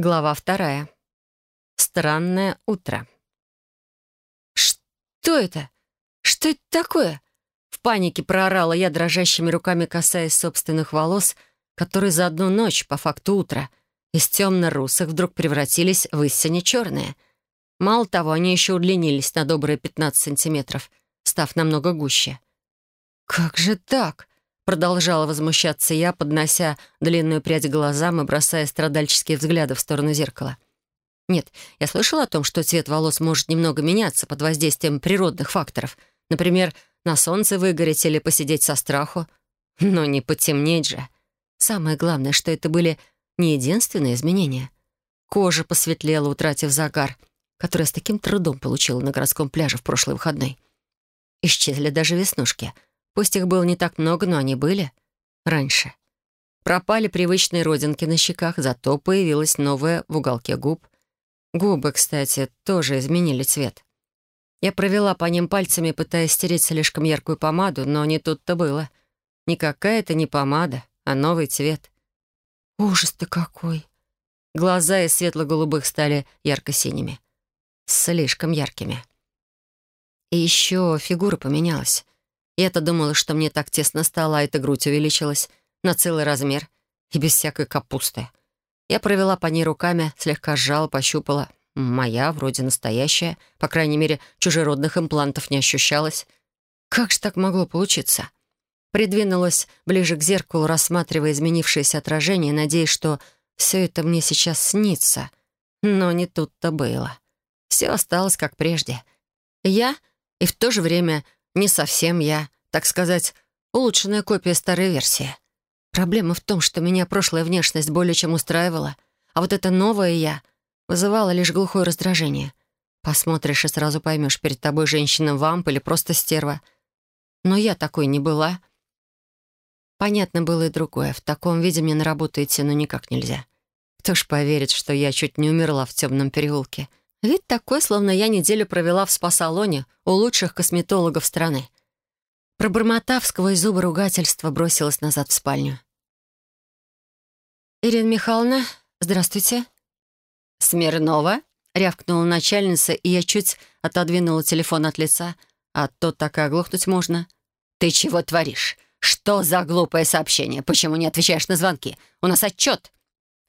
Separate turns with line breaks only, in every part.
Глава вторая. Странное утро. «Что это? Что это такое?» В панике проорала я, дрожащими руками касаясь собственных волос, которые за одну ночь, по факту утра, из темно-русых вдруг превратились в истине черные. Мало того, они еще удлинились на добрые 15 сантиметров, став намного гуще. «Как же так?» Продолжала возмущаться я, поднося длинную прядь глазам и бросая страдальческие взгляды в сторону зеркала. Нет, я слышала о том, что цвет волос может немного меняться под воздействием природных факторов. Например, на солнце выгореть или посидеть со страху. Но не потемнеть же. Самое главное, что это были не единственные изменения. Кожа посветлела, утратив загар, который с таким трудом получила на городском пляже в прошлый выходной. Исчезли даже веснушки — Пусть их было не так много, но они были. Раньше. Пропали привычные родинки на щеках, зато появилась новая в уголке губ. Губы, кстати, тоже изменили цвет. Я провела по ним пальцами, пытаясь стереть слишком яркую помаду, но не тут-то было. Никакая это не помада, а новый цвет. Ужас ты какой! Глаза из светло-голубых стали ярко-синими. Слишком яркими. И еще фигура поменялась. Я-то думала, что мне так тесно стало, а эта грудь увеличилась на целый размер и без всякой капусты. Я провела по ней руками, слегка сжала, пощупала. Моя, вроде настоящая. По крайней мере, чужеродных имплантов не ощущалось. Как же так могло получиться? Придвинулась ближе к зеркалу, рассматривая изменившееся отражение, надеясь, что все это мне сейчас снится. Но не тут-то было. Все осталось как прежде. Я и в то же время не совсем я, так сказать, улучшенная копия старой версии. Проблема в том, что меня прошлая внешность более чем устраивала, а вот это новое «я» вызывало лишь глухое раздражение. Посмотришь и сразу поймешь, перед тобой женщина-вамп или просто стерва. Но я такой не была. Понятно было и другое. В таком виде мне на работу идти ну никак нельзя. Кто ж поверит, что я чуть не умерла в темном переулке. Вид такой, словно я неделю провела в спа-салоне у лучших косметологов страны. Пробормотав сквозь зубы ругательства, бросилась назад в спальню. «Ирина Михайловна, здравствуйте». «Смирнова?» — рявкнула начальница, и я чуть отодвинула телефон от лица, а то так и оглохнуть можно. «Ты чего творишь? Что за глупое сообщение? Почему не отвечаешь на звонки? У нас отчет!»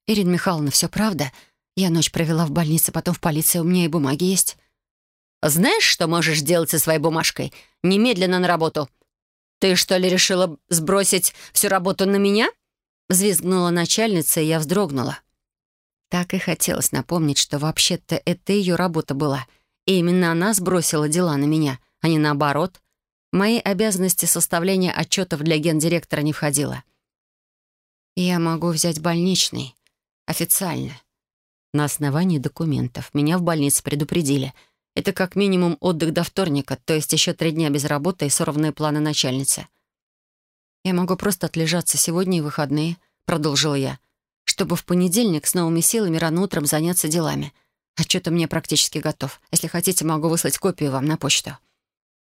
«Ирина Михайловна, все правда?» Я ночь провела в больнице, потом в полиции, у меня и бумаги есть». «Знаешь, что можешь делать со своей бумажкой? Немедленно на работу!» «Ты что ли решила сбросить всю работу на меня?» Взвизгнула начальница, и я вздрогнула. Так и хотелось напомнить, что вообще-то это ее работа была. И именно она сбросила дела на меня, а не наоборот. мои обязанности составления отчетов для гендиректора не входило. «Я могу взять больничный. Официально. На основании документов. Меня в больнице предупредили. Это как минимум отдых до вторника, то есть еще три дня без работы и сорванные планы начальницы. «Я могу просто отлежаться сегодня и выходные», — продолжила я, «чтобы в понедельник с новыми силами рано утром заняться делами. Отчет у меня практически готов. Если хотите, могу выслать копию вам на почту».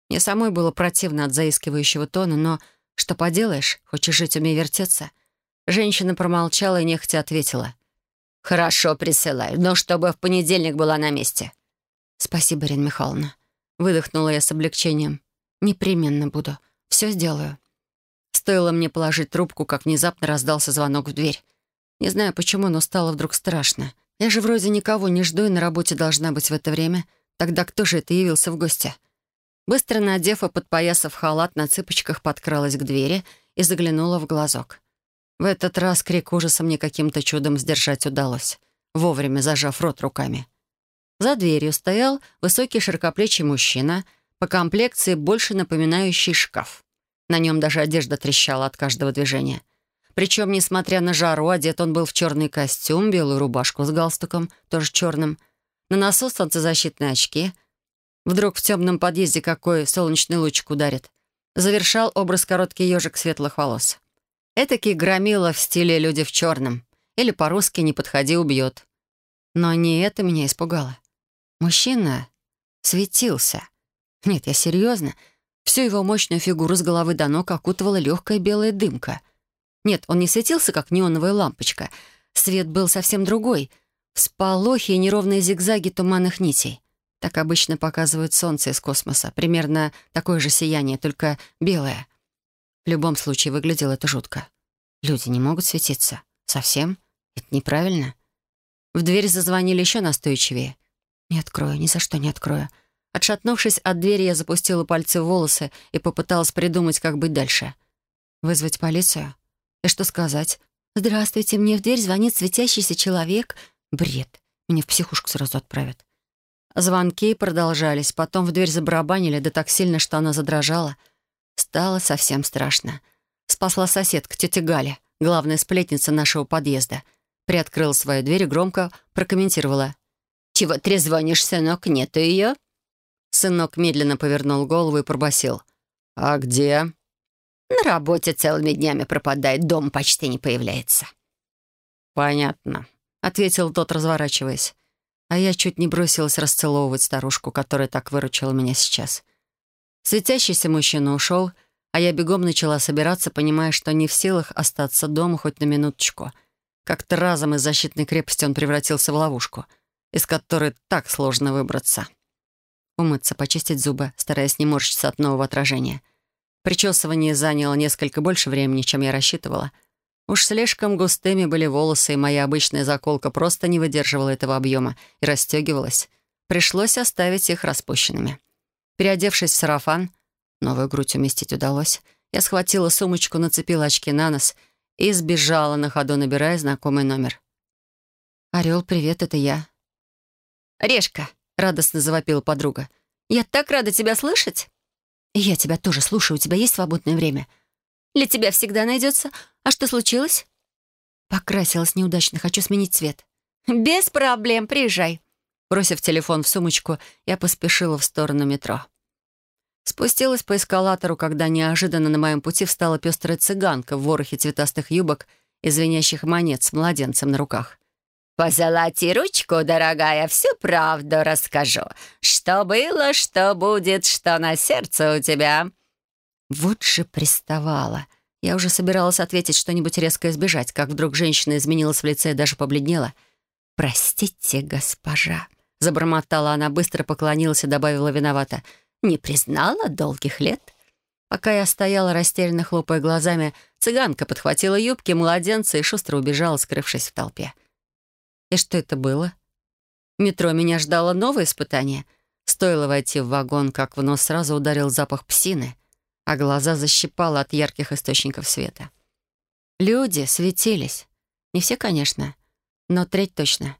Мне самой было противно от заискивающего тона, но что поделаешь, хочешь жить, умей вертеться. Женщина промолчала и нехотя ответила — «Хорошо, присылаю, но чтобы в понедельник была на месте». «Спасибо, Ирина Михайловна». Выдохнула я с облегчением. «Непременно буду. Все сделаю». Стоило мне положить трубку, как внезапно раздался звонок в дверь. Не знаю почему, но стало вдруг страшно. Я же вроде никого не жду и на работе должна быть в это время. Тогда кто же это явился в гости? Быстро надев и подпоясав халат, на цыпочках подкралась к двери и заглянула в глазок. В этот раз крик ужаса мне каким-то чудом сдержать удалось, вовремя зажав рот руками. За дверью стоял высокий широкоплечий мужчина, по комплекции больше напоминающий шкаф. На нем даже одежда трещала от каждого движения. Причем, несмотря на жару, одет он был в черный костюм, белую рубашку с галстуком, тоже черным, на носу солнцезащитные очки. Вдруг в темном подъезде какой солнечный лучик ударит. Завершал образ короткий ежик светлых волос. Этакий громила в стиле «люди в черном». Или по-русски «не подходи, убьет». Но не это меня испугало. Мужчина светился. Нет, я серьезно. Всю его мощную фигуру с головы до ног окутывала легкая белая дымка. Нет, он не светился, как неоновая лампочка. Свет был совсем другой. Всполохи и неровные зигзаги туманных нитей. Так обычно показывают солнце из космоса. Примерно такое же сияние, только белое. В любом случае, выглядело это жутко. Люди не могут светиться. Совсем? Это неправильно. В дверь зазвонили еще настойчивее. «Не открою, ни за что не открою». Отшатнувшись от двери, я запустила пальцы в волосы и попыталась придумать, как быть дальше. Вызвать полицию? И что сказать? «Здравствуйте, мне в дверь звонит светящийся человек». Бред. Меня в психушку сразу отправят. Звонки продолжались, потом в дверь забарабанили, да так сильно, что она задрожала. Стало совсем страшно. Спасла соседка, тетя Галя, главная сплетница нашего подъезда. Приоткрыла свою дверь и громко прокомментировала. «Чего трезвонишь, сынок? Нету ее?» Сынок медленно повернул голову и пробасил. «А где?» «На работе целыми днями пропадает, дом почти не появляется». «Понятно», — ответил тот, разворачиваясь. А я чуть не бросилась расцеловывать старушку, которая так выручила меня сейчас. Светящийся мужчина ушел, а я бегом начала собираться, понимая, что не в силах остаться дома хоть на минуточку. Как-то разом из защитной крепости он превратился в ловушку, из которой так сложно выбраться умыться, почистить зубы, стараясь не морщиться от нового отражения. Причесывание заняло несколько больше времени, чем я рассчитывала. Уж слишком густыми были волосы, и моя обычная заколка просто не выдерживала этого объема и расстегивалась. Пришлось оставить их распущенными. Переодевшись в сарафан, новую грудь уместить удалось, я схватила сумочку, нацепила очки на нос и сбежала на ходу, набирая знакомый номер. «Орел, привет, это я».
«Решка, — радостно завопила подруга. «Я так рада тебя слышать!»
«Я тебя тоже слушаю. У тебя есть свободное время?»
«Для тебя всегда найдется. А что случилось?»
«Покрасилась неудачно. Хочу сменить цвет».
«Без проблем. Приезжай».
Бросив телефон в сумочку, я поспешила в сторону метро. Спустилась по эскалатору, когда неожиданно на моем пути встала пестрая цыганка в ворохе цветастых юбок и звенящих монет с младенцем на руках.
«Позолоти ручку, дорогая, всю правду расскажу. Что было, что будет, что на сердце у тебя».
Вот же приставала. Я уже собиралась ответить что-нибудь резко избежать, как вдруг женщина изменилась в лице и даже побледнела. «Простите, госпожа», — забормотала она, быстро поклонилась и добавила виновата. «Не признала долгих лет?» Пока я стояла, растерянно хлопая глазами, цыганка подхватила юбки младенца и шустро убежала, скрывшись в толпе. И что это было? В метро меня ждало новое испытание. Стоило войти в вагон, как в нос сразу ударил запах псины, а глаза защипало от ярких источников света. Люди светились. Не все, конечно, но треть точно.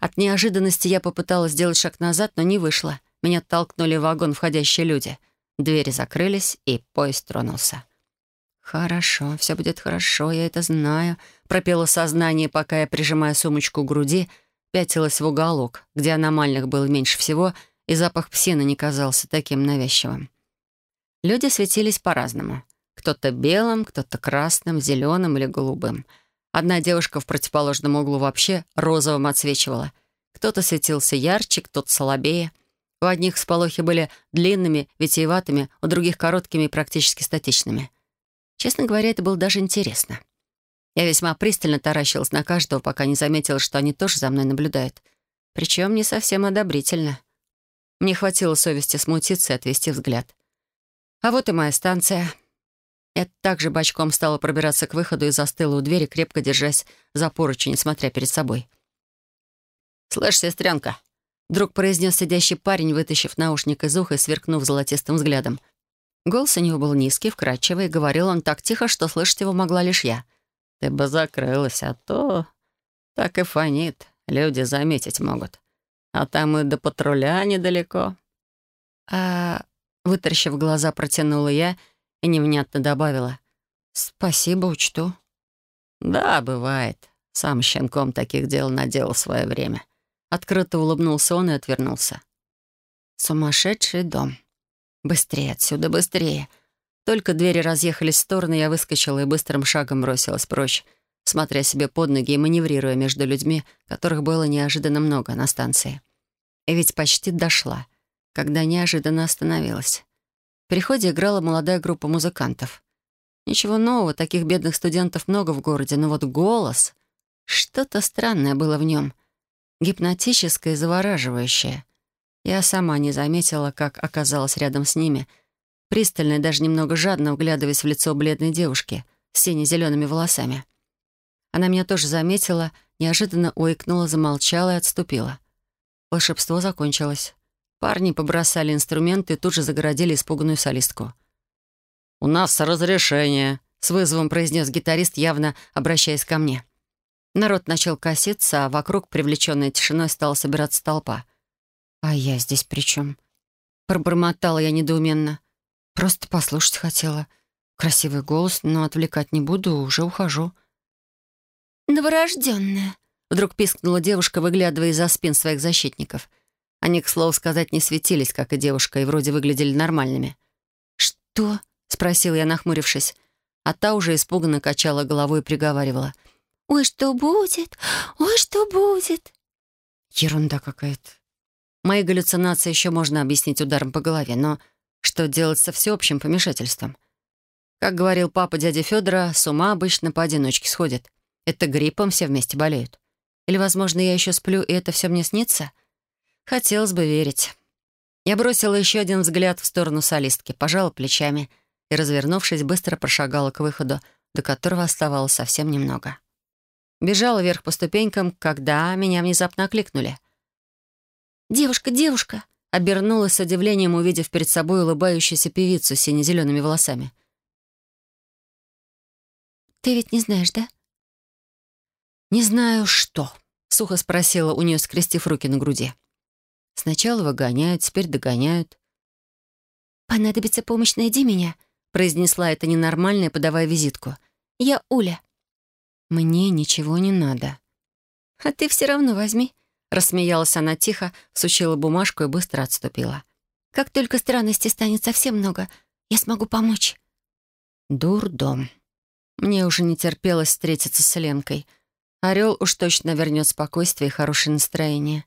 От неожиданности я попыталась сделать шаг назад, но не вышло. Меня толкнули в вагон входящие люди. Двери закрылись, и поезд тронулся. «Хорошо, все будет хорошо, я это знаю», — пропело сознание, пока я, прижимая сумочку к груди, пятилась в уголок, где аномальных было меньше всего, и запах псины не казался таким навязчивым. Люди светились по-разному. Кто-то белым, кто-то красным, зеленым или голубым. Одна девушка в противоположном углу вообще розовым отсвечивала. Кто-то светился ярче, кто-то слабее. У одних сполохи были длинными, витиеватыми, у других короткими и практически статичными — Честно говоря, это было даже интересно. Я весьма пристально таращилась на каждого, пока не заметила, что они тоже за мной наблюдают. Причем не совсем одобрительно. Мне хватило совести смутиться и отвести взгляд. А вот и моя станция. Я также бочком стала пробираться к выходу и застыла у двери, крепко держась за поручень, смотря перед собой. «Слышь, сестренка!» Вдруг произнес сидящий парень, вытащив наушник из уха и сверкнув золотистым взглядом. Голос у него был низкий, вкрадчивый, и говорил он так тихо, что слышать его могла лишь я. «Ты бы закрылась, а то так и фонит. Люди заметить могут. А там и до патруля недалеко». «А...» — вытаращив глаза, протянула я и невнятно добавила. «Спасибо, учту». «Да, бывает. Сам щенком таких дел наделал в свое время». Открыто улыбнулся он и отвернулся. «Сумасшедший дом». Быстрее отсюда, быстрее. Только двери разъехались в стороны, я выскочила и быстрым шагом бросилась прочь, смотря себе под ноги и маневрируя между людьми, которых было неожиданно много на станции. И ведь почти дошла, когда неожиданно остановилась. Переходе играла молодая группа музыкантов. Ничего нового, таких бедных студентов много в городе, но вот голос... Что-то странное было в нем. гипнотическое и завораживающее. Я сама не заметила, как оказалась рядом с ними, пристально и даже немного жадно вглядываясь в лицо бледной девушки с сине-зелеными волосами. Она меня тоже заметила, неожиданно ойкнула, замолчала и отступила. Волшебство закончилось. Парни побросали инструменты и тут же загородили испуганную солистку. «У нас разрешение», — с вызовом произнес гитарист, явно обращаясь ко мне. Народ начал коситься, а вокруг, привлеченной тишиной, стала собираться толпа. «А я здесь при чем?» Пробормотала я недоуменно. «Просто послушать хотела. Красивый голос, но отвлекать не буду, уже ухожу».
«Новорожденная», — вдруг пискнула девушка, выглядывая из-за спин своих защитников. Они, к слову сказать, не светились, как и девушка, и вроде выглядели нормальными.
«Что?» — спросил я, нахмурившись. А та уже испуганно качала головой и приговаривала.
«Ой, что будет? Ой, что будет?»
Ерунда какая-то. Мои галлюцинации еще можно объяснить ударом по голове, но что делать со всеобщим помешательством? Как говорил папа дяди Федора, с ума обычно поодиночке сходит. Это гриппом все вместе болеют. Или, возможно, я еще сплю, и это все мне снится? Хотелось бы верить. Я бросила еще один взгляд в сторону солистки, пожала плечами и, развернувшись, быстро прошагала к выходу, до которого оставалось совсем немного. Бежала вверх по ступенькам, когда меня внезапно окликнули.
«Девушка, девушка!»
Обернулась с удивлением, увидев перед собой улыбающуюся певицу с сине-зелеными волосами.
«Ты ведь не знаешь, да?»
«Не знаю, что», — сухо спросила у нее, скрестив руки на груди. Сначала выгоняют, теперь догоняют.
«Понадобится помощь, найди меня», — произнесла это ненормальная, подавая визитку. «Я Уля».
«Мне ничего не надо».
«А ты все равно возьми», — рассмеялась она тихо, сучила бумажку и быстро отступила. «Как только странностей станет совсем много, я смогу помочь».
Дурдом. Мне уже не терпелось встретиться с Ленкой. Орел уж точно вернет спокойствие и хорошее настроение.